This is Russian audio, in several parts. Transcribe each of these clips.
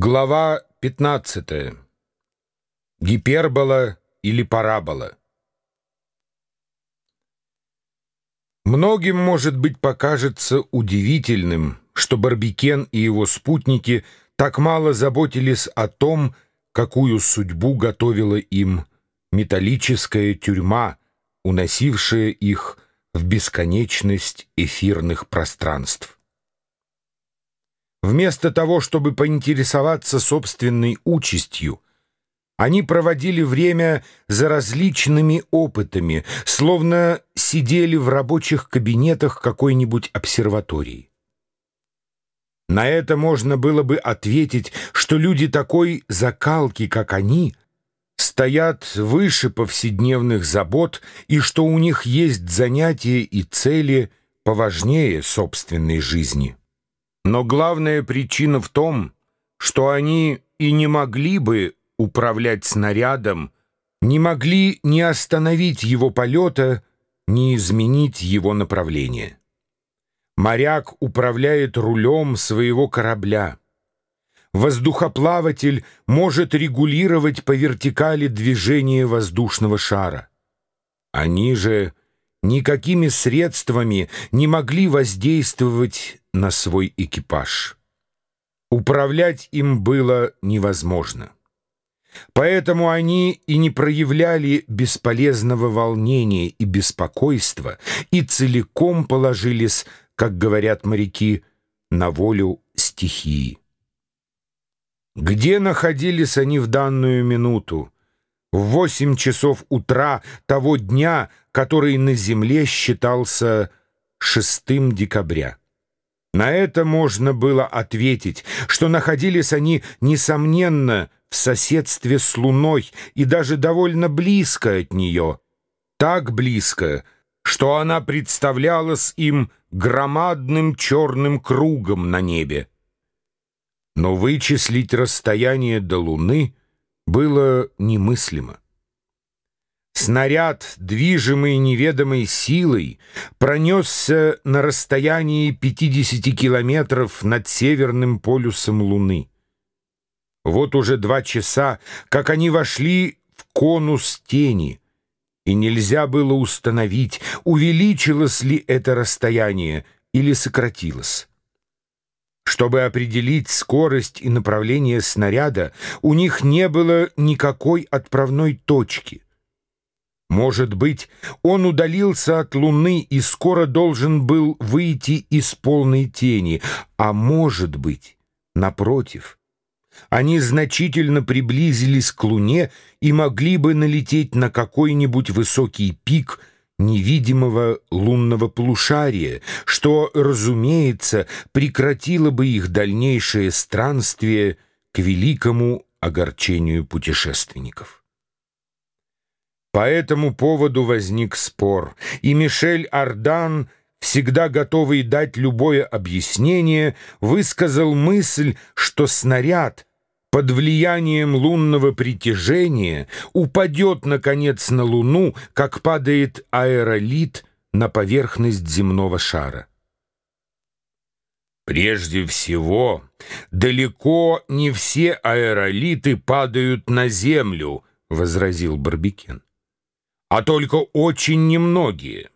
Глава 15. Гипербола или парабола. Многим, может быть, покажется удивительным, что Барбикен и его спутники так мало заботились о том, какую судьбу готовила им металлическая тюрьма, уносившая их в бесконечность эфирных пространств. Вместо того, чтобы поинтересоваться собственной участью, они проводили время за различными опытами, словно сидели в рабочих кабинетах какой-нибудь обсерватории. На это можно было бы ответить, что люди такой закалки, как они, стоят выше повседневных забот и что у них есть занятия и цели поважнее собственной жизни. Но главная причина в том, что они и не могли бы управлять снарядом, не могли ни остановить его полета, ни изменить его направление. Моряк управляет рулем своего корабля. Воздухоплаватель может регулировать по вертикали движение воздушного шара. Они же никакими средствами не могли воздействовать на свой экипаж. Управлять им было невозможно. Поэтому они и не проявляли бесполезного волнения и беспокойства и целиком положились, как говорят моряки, на волю стихии. Где находились они в данную минуту? В восемь часов утра того дня, который на земле считался 6 декабря. На это можно было ответить, что находились они, несомненно, в соседстве с Луной и даже довольно близко от нее. Так близко, что она представлялась им громадным черным кругом на небе. Но вычислить расстояние до Луны было немыслимо. Снаряд, движимый неведомой силой, пронесся на расстоянии 50 километров над северным полюсом Луны. Вот уже два часа, как они вошли в конус тени, и нельзя было установить, увеличилось ли это расстояние или сократилось. Чтобы определить скорость и направление снаряда, у них не было никакой отправной точки — может быть, он удалился от Луны и скоро должен был выйти из полной тени, а может быть, напротив, они значительно приблизились к Луне и могли бы налететь на какой-нибудь высокий пик невидимого лунного полушария, что, разумеется, прекратило бы их дальнейшее странствие к великому огорчению путешественников. По этому поводу возник спор, и Мишель Ардан, всегда готовый дать любое объяснение, высказал мысль, что снаряд под влиянием лунного притяжения упадет, наконец, на Луну, как падает аэролит на поверхность земного шара. Прежде всего, далеко не все аэролиты падают на Землю, — возразил Барбикен а только очень немногие.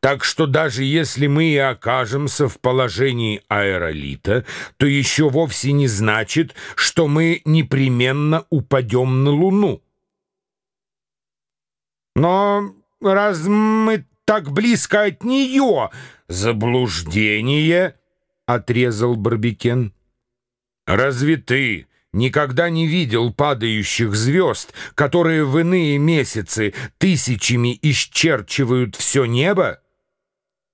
Так что даже если мы и окажемся в положении аэролита, то еще вовсе не значит, что мы непременно упадем на Луну. Но раз мы так близко от нее, заблуждение, — отрезал Барбикен. Разве ты никогда не видел падающих звезд, которые в иные месяцы тысячами исчерчивают все небо?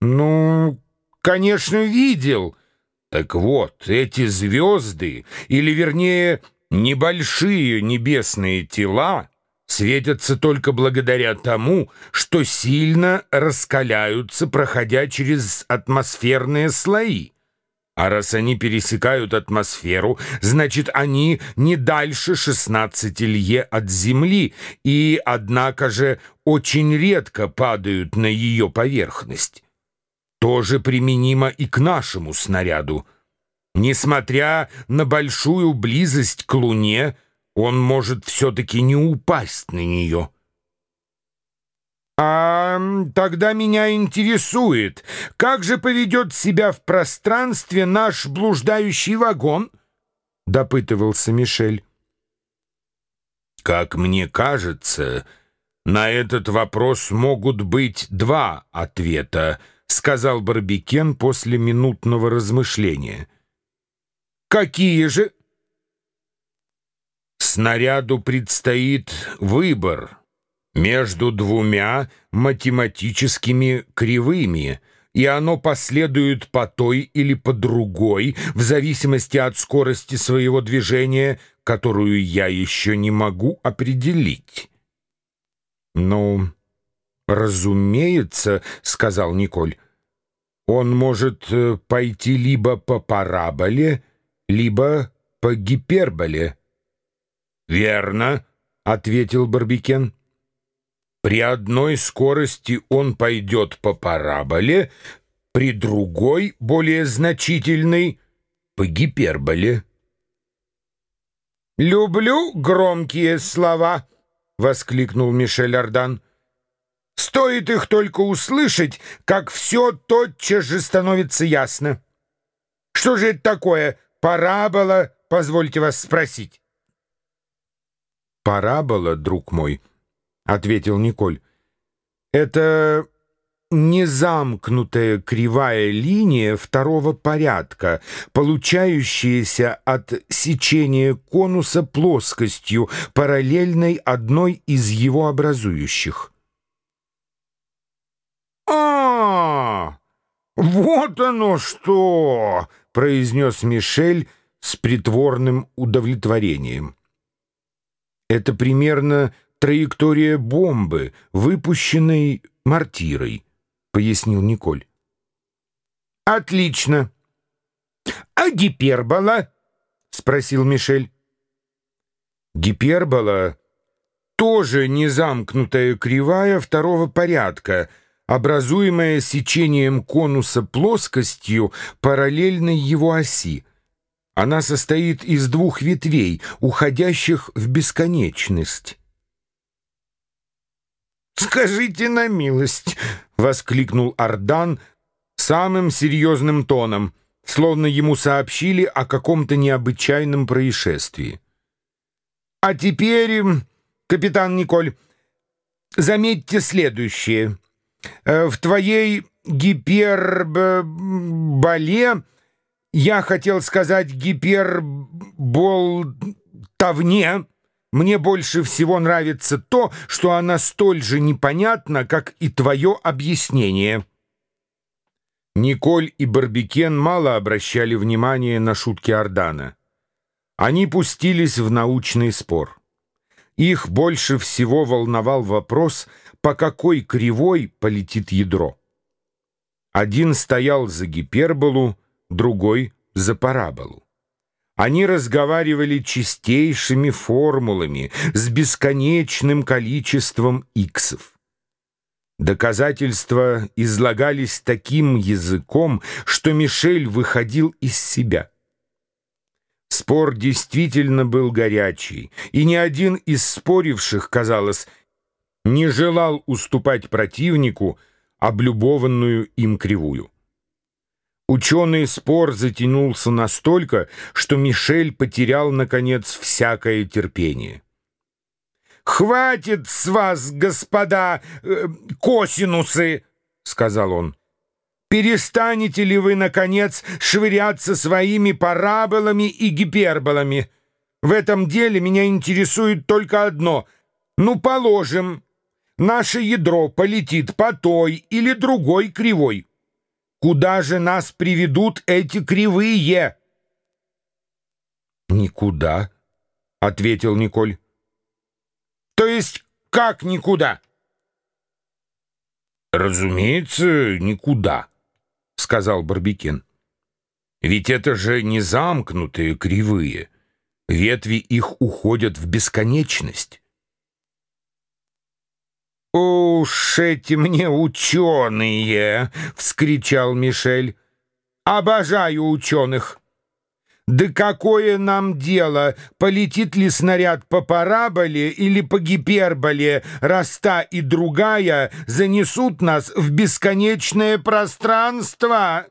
Ну, конечно, видел. Так вот, эти звезды, или вернее, небольшие небесные тела, светятся только благодаря тому, что сильно раскаляются, проходя через атмосферные слои. А раз они пересекают атмосферу, значит, они не дальше 16 лье от Земли и, однако же, очень редко падают на ее поверхность. Тоже применимо и к нашему снаряду. Несмотря на большую близость к Луне, он может все-таки не упасть на нее. «А тогда меня интересует, как же поведет себя в пространстве наш блуждающий вагон?» — допытывался Мишель. «Как мне кажется, на этот вопрос могут быть два ответа», — сказал Барбикен после минутного размышления. «Какие же?» «Снаряду предстоит выбор» между двумя математическими кривыми, и оно последует по той или по другой, в зависимости от скорости своего движения, которую я еще не могу определить. «Ну, разумеется», — сказал Николь, — «он может э, пойти либо по параболе, либо по гиперболе». «Верно», — ответил Барбикен. При одной скорости он пойдет по параболе, при другой, более значительной, по гиперболе. «Люблю громкие слова», — воскликнул Мишель Ардан. «Стоит их только услышать, как все тотчас же становится ясно. Что же это такое парабола, позвольте вас спросить?» «Парабола, друг мой», ответил Николь. Это незамкнутая кривая линия второго порядка, получающаяся от сечения конуса плоскостью, параллельной одной из его образующих. «А, вот оно что!» — произнес Мишель с притворным удовлетворением. Это примерно траектория бомбы, выпущенной мортирой», — пояснил Николь. «Отлично. А гипербола?» — спросил Мишель. «Гипербола — тоже незамкнутая кривая второго порядка, образуемая сечением конуса плоскостью, параллельной его оси. Она состоит из двух ветвей, уходящих в бесконечность». «Скажите на милость!» — воскликнул Ардан самым серьезным тоном, словно ему сообщили о каком-то необычайном происшествии. «А теперь, капитан Николь, заметьте следующее. Э, в твоей гиперболе, я хотел сказать гиперболтовне, мне больше всего нравится то, что она столь же непонятна, как и твое объяснение». Николь и Барбикен мало обращали внимания на шутки Ордана. Они пустились в научный спор. Их больше всего волновал вопрос, по какой кривой полетит ядро. Один стоял за гиперболу, другой — за параболу. Они разговаривали чистейшими формулами с бесконечным количеством иксов. Доказательства излагались таким языком, что Мишель выходил из себя. Спор действительно был горячий, и ни один из споривших, казалось, не желал уступать противнику облюбованную им кривую. Ученый спор затянулся настолько, что Мишель потерял, наконец, всякое терпение. «Хватит с вас, господа, э, косинусы!» — сказал он. «Перестанете ли вы, наконец, швыряться своими параболами и гиперболами? В этом деле меня интересует только одно. Ну, положим, наше ядро полетит по той или другой кривой. Куда же нас приведут эти кривые?» «Никуда», — ответил Николь. «То есть как никуда?» «Разумеется, никуда», — сказал Барбикин. «Ведь это же не замкнутые кривые. Ветви их уходят в бесконечность». «Уж эти мне ученые!» — вскричал Мишель. «Обожаю ученых! Да какое нам дело, полетит ли снаряд по параболе или по гиперболе, раз та и другая занесут нас в бесконечное пространство?»